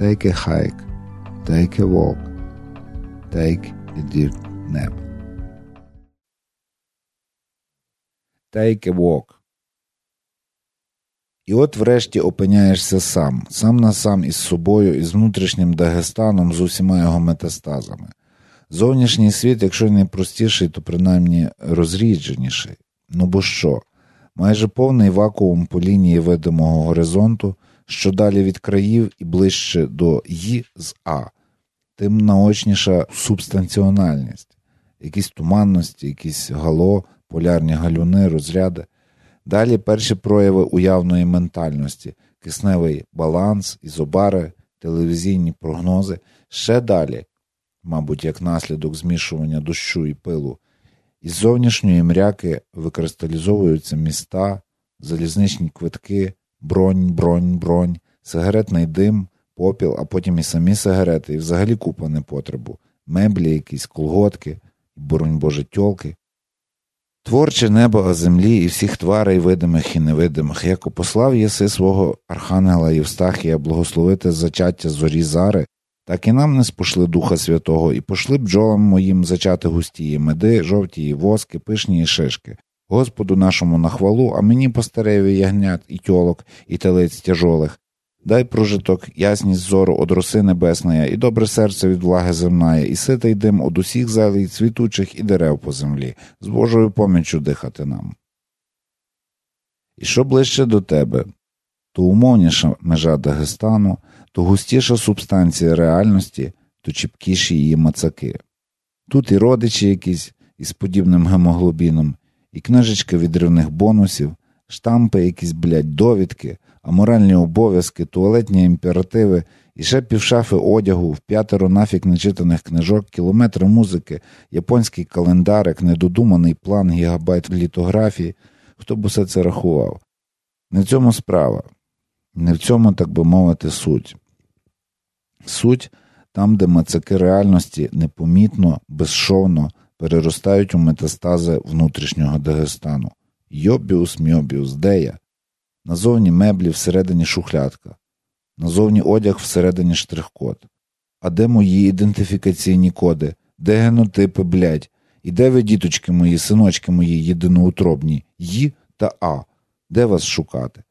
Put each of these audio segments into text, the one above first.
take a hike, take a walk, take a deep nap. Take a walk. І от врешті опиняєшся сам, сам на сам із собою, із внутрішнім Дагестаном, з усіма його метастазами. Зовнішній світ, якщо не простіший, то принаймні розрідженіший. Ну бо що? Майже повний вакуум по лінії видимого горизонту, що далі від країв і ближче до «ї» з А, тим наочніша субстанціональність, якісь туманності, якісь гало, полярні галюни, розряди. Далі перші прояви уявної ментальності, кисневий баланс, ізобари, телевізійні прогнози, ще далі, мабуть, як наслідок змішування дощу і пилу. Із зовнішньої мряки викристалізовуються міста, залізничні квитки, бронь, бронь, бронь, сигаретний дим, попіл, а потім і самі сигарети, і взагалі купа непотребу, меблі, якісь колготки, боронь боже тьолки. Творче небо о землі і всіх тварей видимих і невидимих, як послав єси свого архангела Євстахія благословити зачаття зорі зари, так і нам не спошли Духа Святого, і пошли бджолам моїм зачати густії меди, жовтії воски, пишні і шишки. Господу нашому на хвалу, а мені постареві ягнят і тьолок, і телець тяжолих. Дай прожиток, ясність зору од роси небесної, і добре серце від влаги земної, і ситий дим од усіх зелій, цвітучих і дерев по землі, з Божою поміччю дихати нам. І що ближче до тебе, то умовніша межа Дагестану, то густіша субстанція реальності, то чіпкіші її мацаки. Тут і родичі якісь із подібним гемоглобіном, і книжечка відривних бонусів, штампи, якісь, блядь, довідки, аморальні обов'язки, туалетні імперативи, і ще півшафи одягу, в п'ятеро нафік нечитаних книжок, кілометри музики, японський календарик, недодуманий план гігабайт літографії. Хто б усе це рахував? Не в цьому справа, не в цьому, так би мовити, суть. Суть там, де мацаки реальності непомітно, безшовно переростають у метастази внутрішнього Дагестану. Йобіус мьобіус, я? Назовні меблі всередині шухлядка, назовні одяг всередині штрих-код. А де мої ідентифікаційні коди? Де генотипи, блядь? І де ви, діточки мої, синочки мої єдиноутробні, Ї та А? Де вас шукати?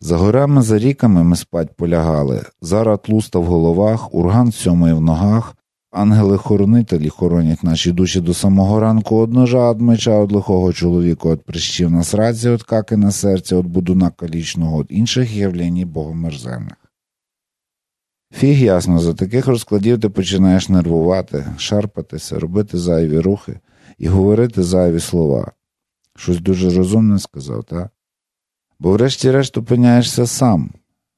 За горами, за ріками ми спать полягали, зара тлуста в головах, урган сьомий в ногах, ангели-хоронителі хоронять наші душі до самого ранку од ножа, од меча, од лихого чоловіка, од прищів на сраці, од каки на серці, од будуна калічного, од інших явлень богомерзенних. Фіг ясно, за таких розкладів ти починаєш нервувати, шарпатися, робити зайві рухи і говорити зайві слова. Щось дуже розумне сказав, так? Бо врешті-решт опиняєшся сам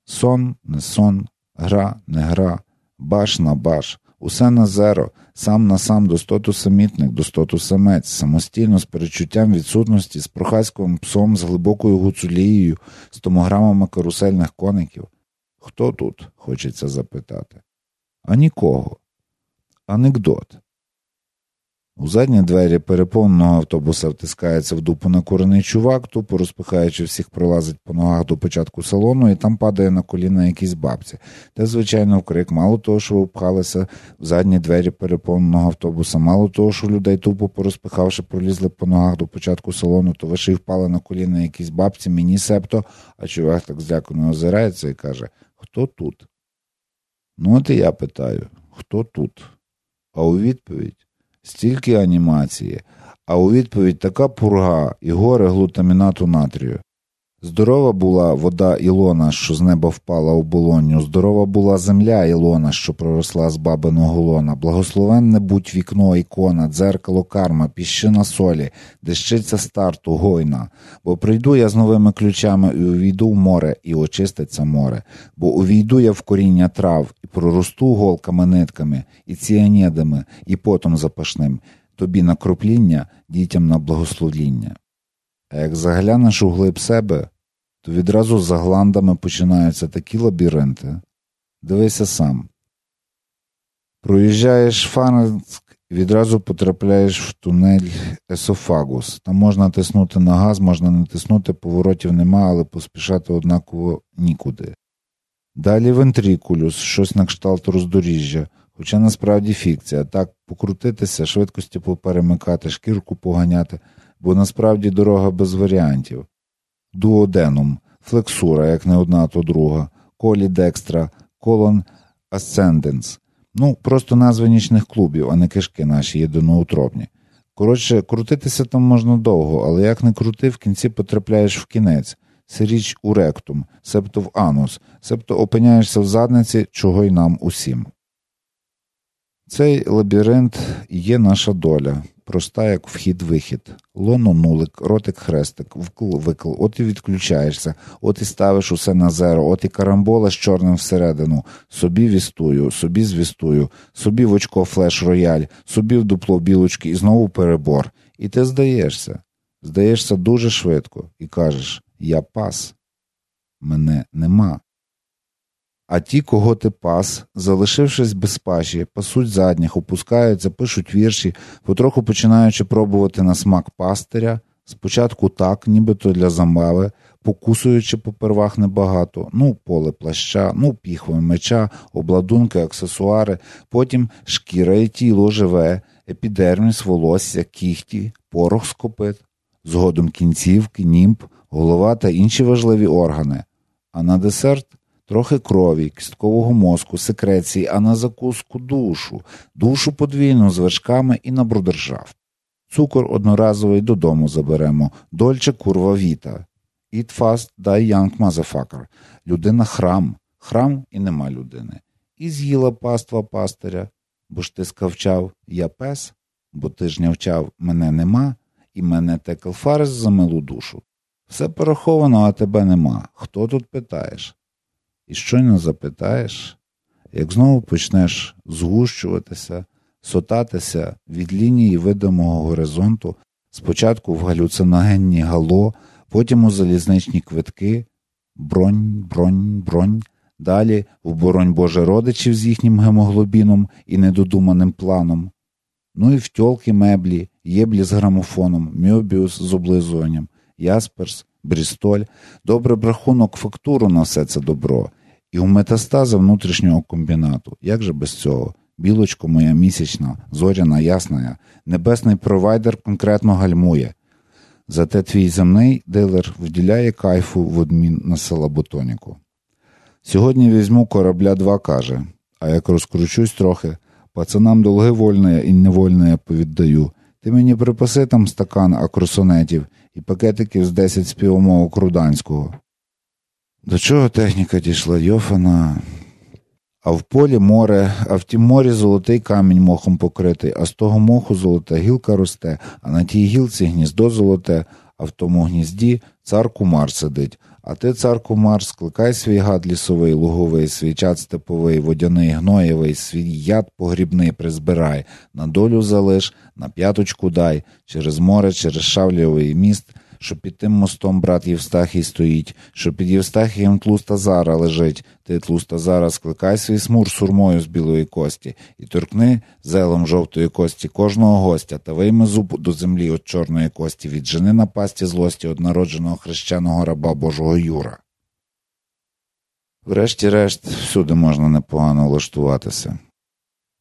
сон, не сон, гра, не гра, баш на баш, усе на зеро, сам на сам достоту самітник, достоту самець, самостійно з перечуттям відсутності, з прохаськовим псом, з глибокою гуцулією, з томограмами карусельних коників. Хто тут? хочеться запитати. А нікого. Анекдот. У задні двері переповненого автобуса втискається в дупу накурений чувак, тупо розпихаючи всіх, пролазить по ногах до початку салону, і там падає на коліна якісь бабці. Та, звичайно, вкрик, мало того, що впхалися в задні двері переповненого автобуса, мало того, що людей тупо порозпихавши, пролізли по ногах до початку салону, то ви ще й впали на коліна якісь бабці, мені септо, а чувак так злякано озирається і каже: Хто тут? Ну, от і я питаю, хто тут? А у відповідь стільки анімації, а у відповідь така пурга і горе глутамінату натрію. Здорова була вода Ілона, що з неба впала у болонню, здорова була земля Ілона, що проросла з бабиного лона, благословенне будь вікно ікона, дзеркало карма, піщина солі, дещиця старту, гойна. Бо прийду я з новими ключами і увійду в море, і очиститься море, бо увійду я в коріння трав, і проросту голками нитками, і ціанідами, і потом запашним, тобі на кропління, дітям на благословління. А як заглянеш у глиб себе, то відразу за гландами починаються такі лабіринти. Дивися сам. Проїжджаєш і відразу потрапляєш в тунель Есофагус. Там можна тиснути на газ, можна не тиснути, поворотів нема, але поспішати однаково нікуди. Далі вентрикулюс, щось на кшталт роздоріжжя, хоча насправді фікція. Так, покрутитися, швидкості поперемикати, шкірку поганяти, бо насправді дорога без варіантів. Дуоденум, флексура, як не одна, то друга, колі декстра, колон асценденс. Ну, просто назви нічних клубів, а не кишки наші єдиноутробні. Коротше, крутитися там можна довго, але як не крути, в кінці потрапляєш в кінець, сиріч у ректум, себто в анус, себто опиняєшся в задниці, чого й нам усім. Цей лабіринт є наша доля, проста, як вхід-вихід. Лоно нулик, ротик хрестик, вкл викл, от і відключаєшся, от і ставиш усе на зеро, от і карамбола з чорним всередину, собі вістую, собі звістую, собі в очко флеш рояль, собі в дупло білочки і знову перебор. І ти здаєшся. Здаєшся дуже швидко і кажеш Я пас. Мене нема. А ті, кого ти пас, залишившись без паші, пасуть задніх, опускаються, пишуть вірші, потроху починаючи пробувати на смак пастиря, спочатку так, нібито для замави, покусуючи попервах небагато, ну, поле плаща, ну, піхви меча, обладунки, аксесуари, потім шкіра і тіло живе, епідерміс, волосся, кіхті, порох скопит, згодом кінцівки, німб, голова та інші важливі органи. А на десерт трохи крові, кісткового мозку, секреції, а на закуску душу, душу подвійну з вершками і на брудержав. Цукор одноразовий додому заберемо, дольче курва віта. Eat fast, die young motherfucker. Людина храм, храм і нема людини. І з'їла паства пастиря, бо ж ти скавчав я пес, бо ти ж нявчав мене нема, і мене текл фарес за милу душу. Все пораховано, а тебе нема. Хто тут питаєш? І щойно запитаєш, як знову почнеш згущуватися, сотатися від лінії видимого горизонту, спочатку в галюциногенні гало, потім у залізничні квитки, бронь, бронь, бронь, далі в боронь Боже родичів з їхнім гемоглобіном і недодуманим планом, ну і в тьолки меблі, єблі з грамофоном, мьобіус з облизуванням, ясперс Брістоль, добре брахунок фактуру на все це добро, і у метастаза внутрішнього комбінату. Як же без цього? Білочко моя місячна, зоряна, ясна, небесний провайдер конкретно гальмує. Зате твій земний дилер вділяє кайфу в одмін на салаботоніку. Сьогодні візьму корабля два каже, а як розкручусь трохи, пацанам долги вольне і невольне повіддаю. Ти мені припаси там стакан акросонетів і пакетиків з 10 співомовок руданського. До чого техніка дійшла Йофана? А в полі море, а в тім морі золотий камінь мохом покритий, а з того моху золота гілка росте, а на тій гілці гніздо золоте, а в тому гнізді цар кумар сидить. А ти, цар кумар, скликай свій гад лісовий, луговий, свій чад степовий, водяний, гноєвий, свій яд погрібний призбирай, на долю залиш, на п'яточку дай, через море, через шавлєвий міст що під тим мостом брат Євстахій стоїть, що під Євстахієм тлуста зара лежить, ти тлуста зара скликай свій смур сурмою з білої кості, і торкни зелом жовтої кості кожного гостя та вийми зуб до землі від чорної кості, від жени на пасті злості од народженого хрещеного раба Божого Юра. Врешті-решт, всюди можна непогано влаштуватися.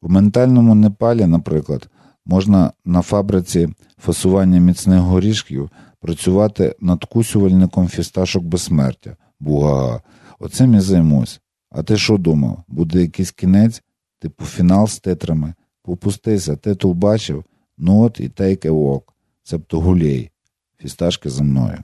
У ментальному Непалі, наприклад, можна на фабриці фасування міцних горішків працювати надкусювальником фісташок безсмертя. Буга, оцим і займусь. А ти що думав? Буде якийсь кінець, типу фінал з титрами. Попустися, титул бачив, ну от і a walk, цебто гулей. Фісташки за мною.